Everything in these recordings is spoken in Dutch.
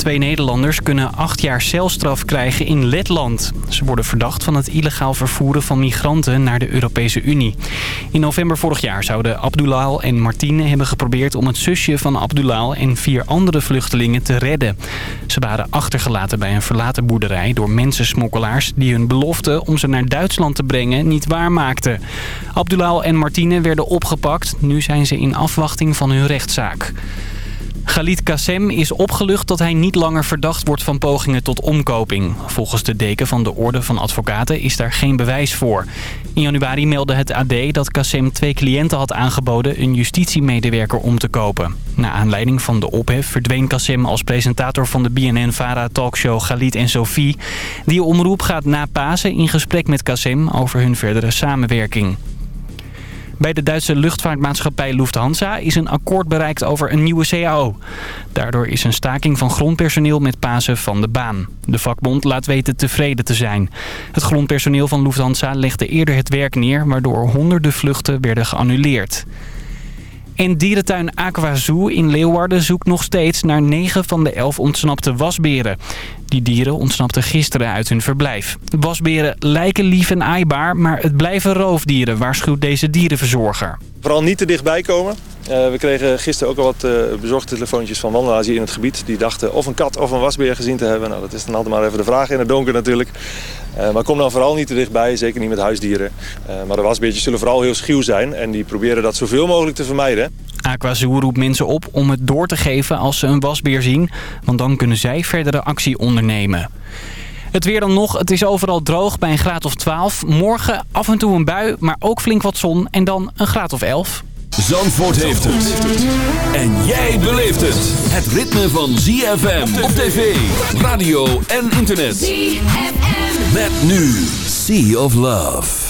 Twee Nederlanders kunnen acht jaar celstraf krijgen in Letland. Ze worden verdacht van het illegaal vervoeren van migranten naar de Europese Unie. In november vorig jaar zouden Abdulal en Martine hebben geprobeerd om het zusje van Abdulal en vier andere vluchtelingen te redden. Ze waren achtergelaten bij een verlaten boerderij door mensensmokkelaars die hun belofte om ze naar Duitsland te brengen niet waarmaakten. Abdulal en Martine werden opgepakt. Nu zijn ze in afwachting van hun rechtszaak. Khalid Kassem is opgelucht dat hij niet langer verdacht wordt van pogingen tot omkoping. Volgens de deken van de Orde van Advocaten is daar geen bewijs voor. In januari meldde het AD dat Kassem twee cliënten had aangeboden een justitiemedewerker om te kopen. Na aanleiding van de ophef verdween Kassem als presentator van de BNN-Vara talkshow Khalid en Sophie. Die omroep gaat na Pasen in gesprek met Kassem over hun verdere samenwerking. Bij de Duitse luchtvaartmaatschappij Lufthansa is een akkoord bereikt over een nieuwe CAO. Daardoor is een staking van grondpersoneel met Pasen van de baan. De vakbond laat weten tevreden te zijn. Het grondpersoneel van Lufthansa legde eerder het werk neer... waardoor honderden vluchten werden geannuleerd. En dierentuin Aquazoo in Leeuwarden zoekt nog steeds naar 9 van de 11 ontsnapte wasberen. Die dieren ontsnapten gisteren uit hun verblijf. Wasberen lijken lief en aaibaar, maar het blijven roofdieren, waarschuwt deze dierenverzorger. Vooral niet te dichtbij komen. Uh, we kregen gisteren ook al wat uh, bezorgde telefoontjes van wandelaars hier in het gebied. Die dachten of een kat of een wasbeer gezien te hebben. Nou, dat is dan altijd maar even de vraag in het donker natuurlijk. Uh, maar kom dan vooral niet te dichtbij, zeker niet met huisdieren. maar de wasbeertjes zullen vooral heel schuw zijn en die proberen dat zoveel mogelijk te vermijden. Aquazoo roept mensen op om het door te geven als ze een wasbeer zien. Want dan kunnen zij verdere actie ondernemen. Het weer dan nog. Het is overal droog bij een graad of 12. Morgen af en toe een bui, maar ook flink wat zon. En dan een graad of 11. Zandvoort heeft het. En jij beleeft het. Het ritme van ZFM op tv, radio en internet. ZFM. Met nu Sea of Love.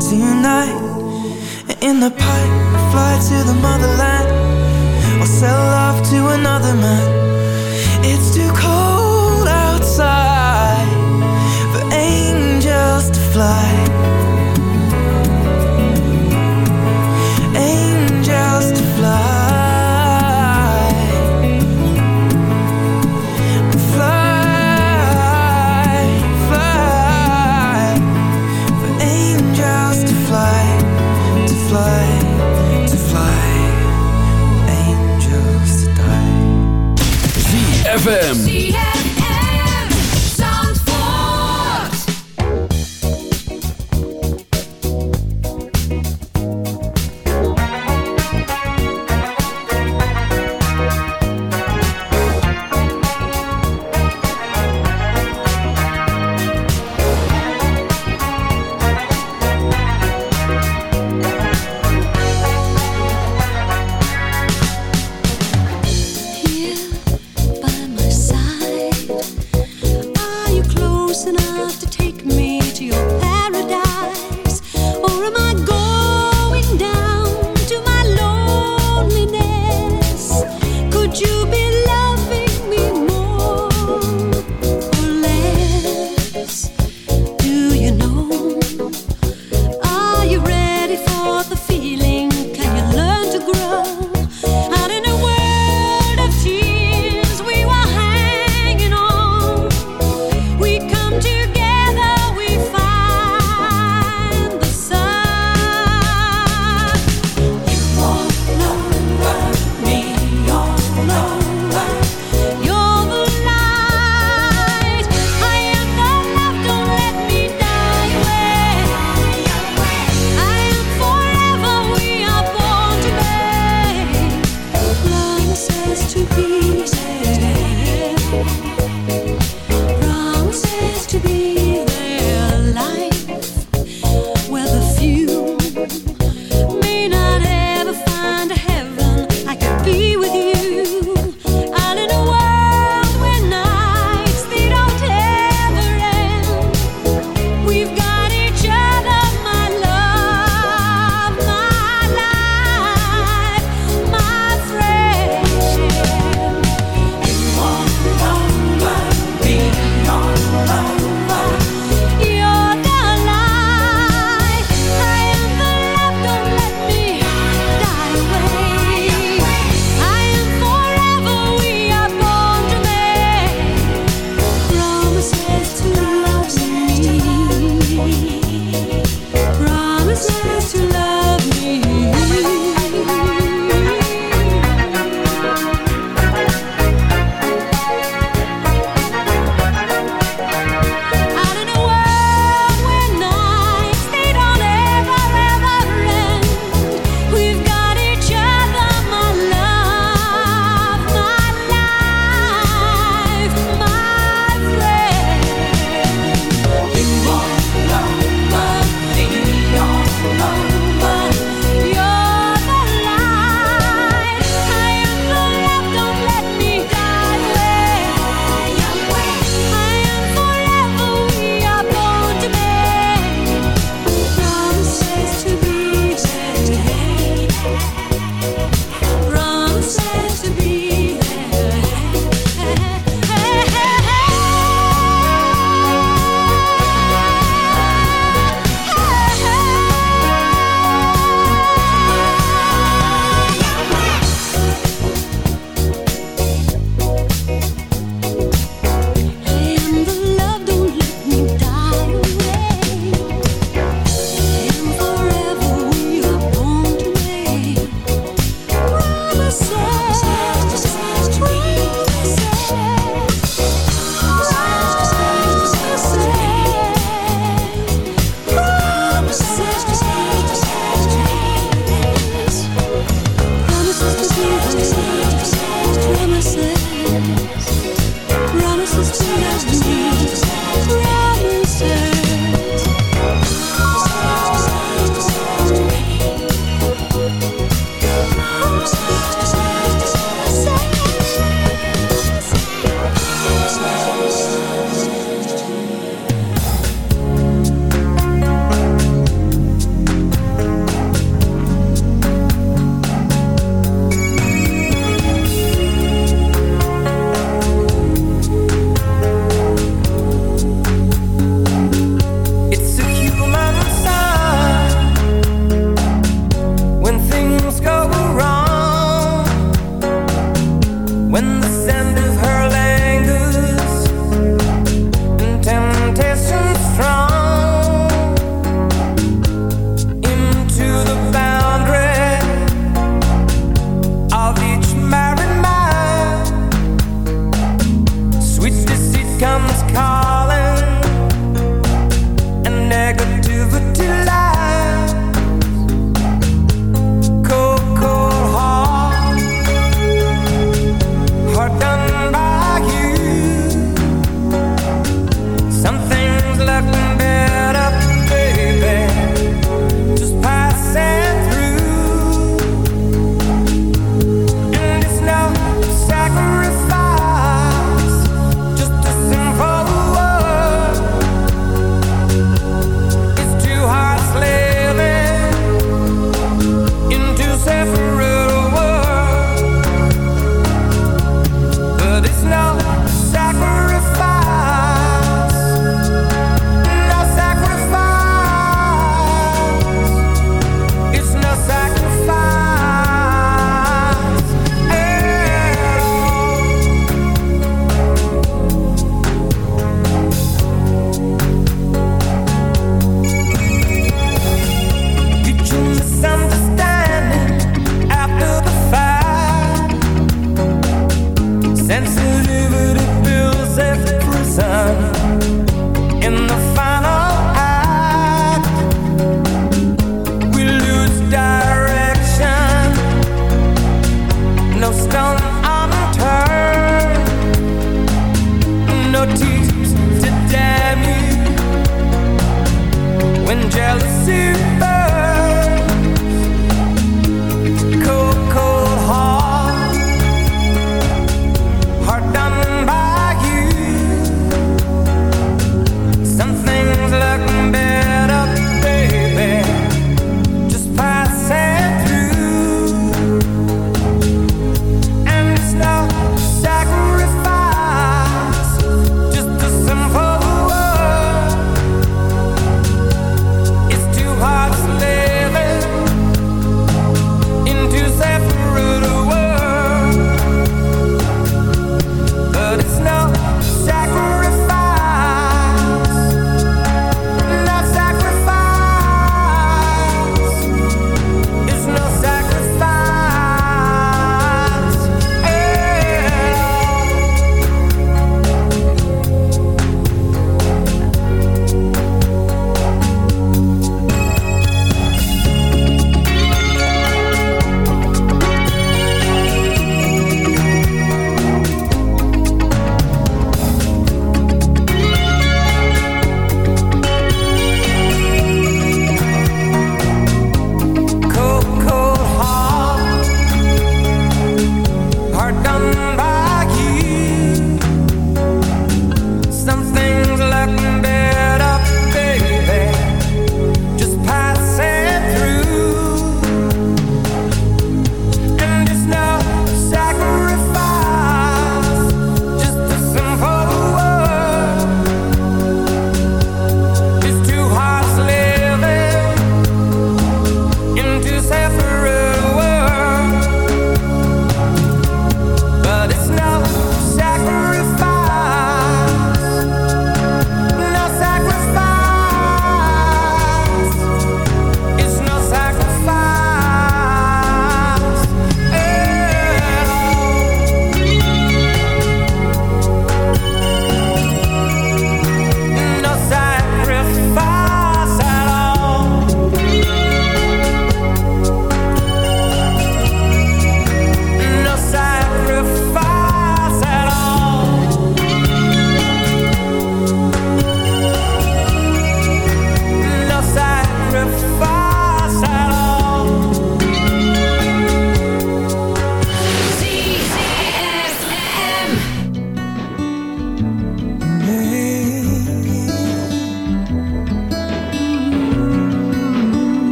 tonight. In the pipe, fly to the motherland, or sell love to another man. It's too cold outside for angels to fly. ZFM.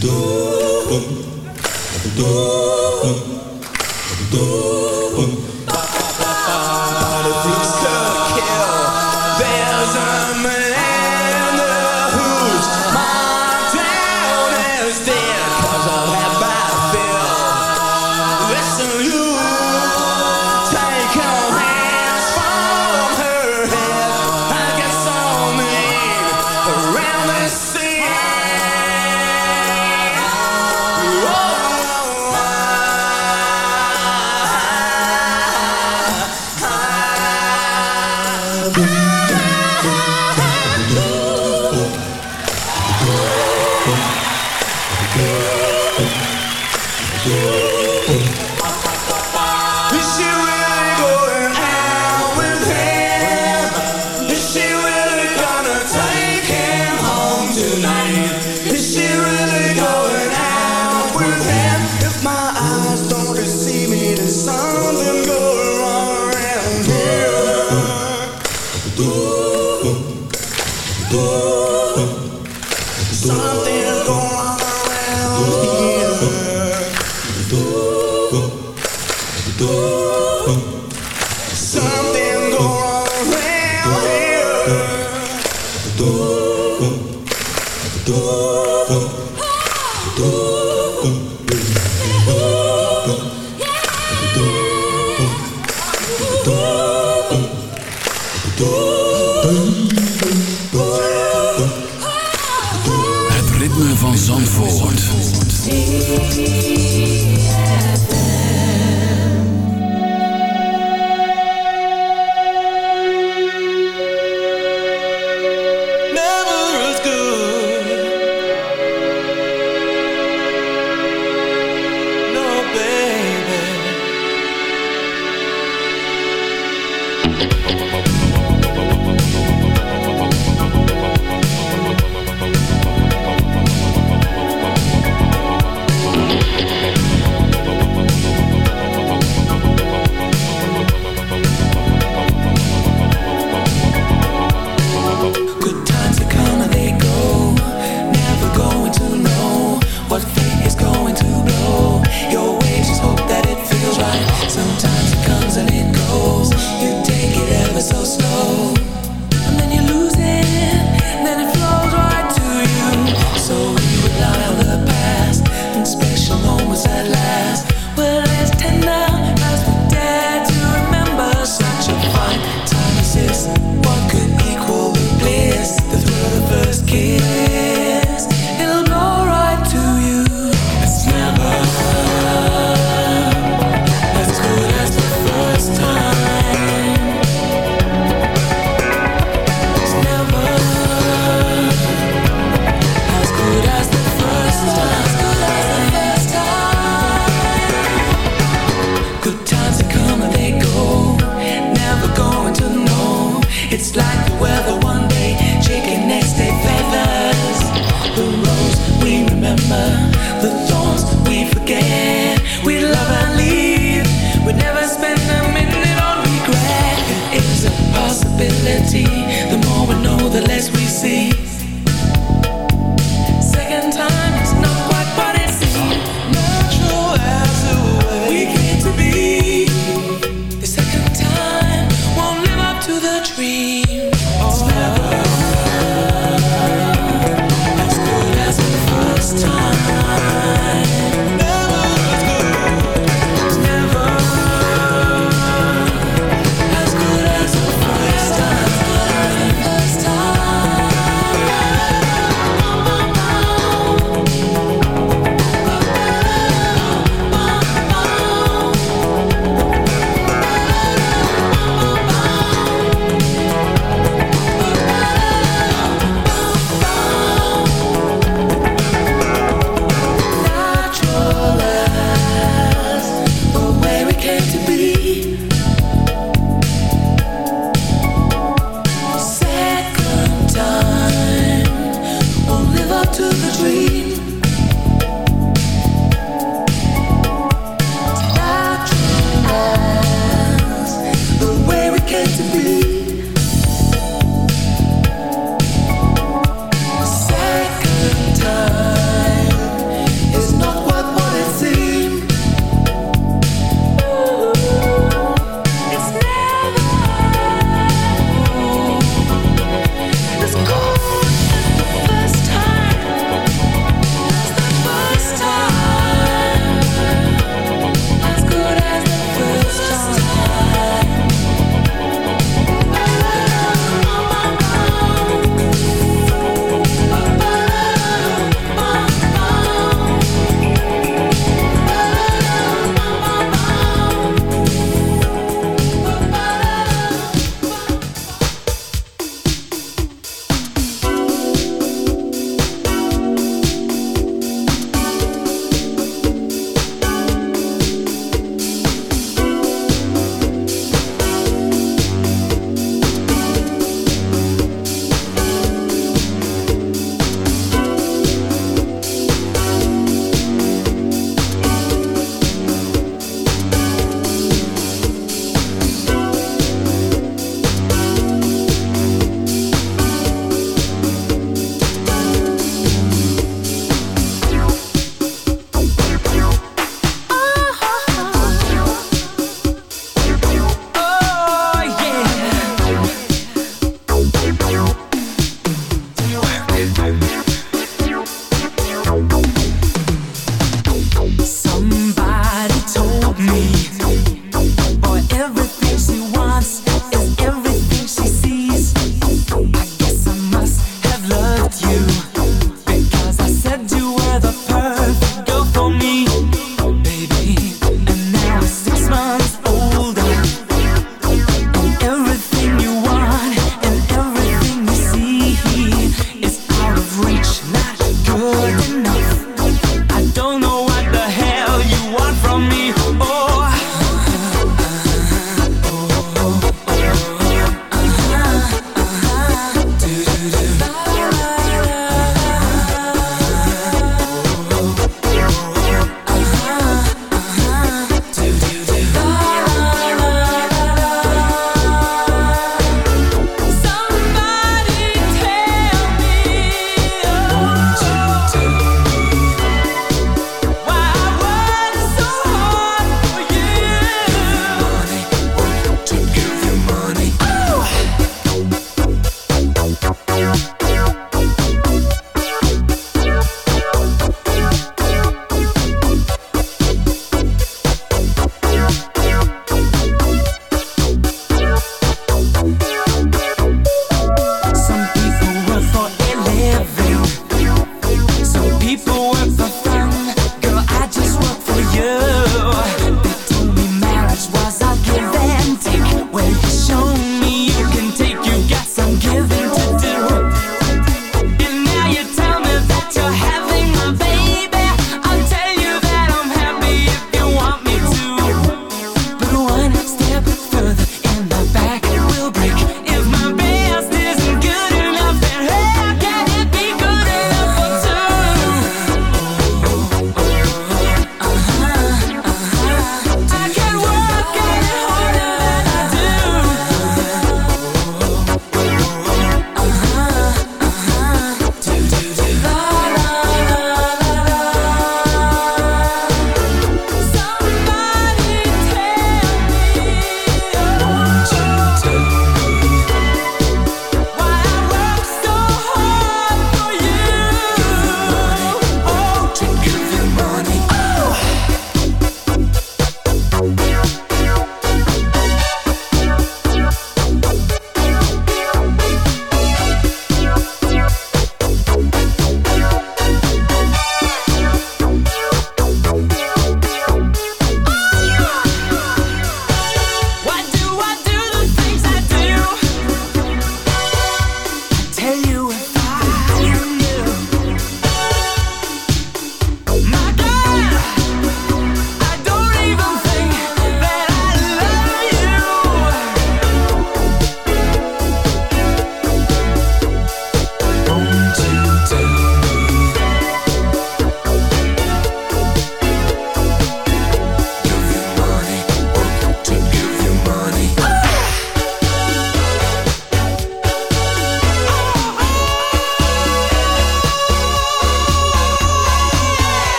do do do do do do.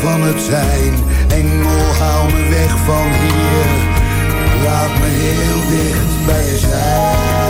van het zijn. Engel, haal me weg van hier. Laat me heel dicht bij je zijn.